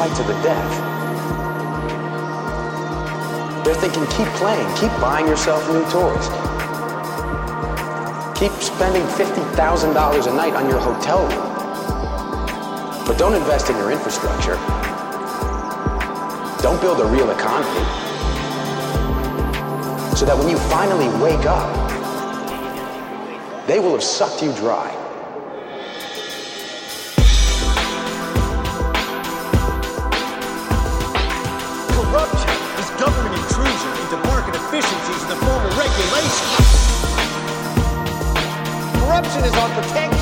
fight to the death. They're thinking, keep playing, keep buying yourself new toys. Keep spending $50,000 a night on your hotel room. But don't invest in your infrastructure. Don't build a real economy. So that when you finally wake up, they will have sucked you dry. is on protection.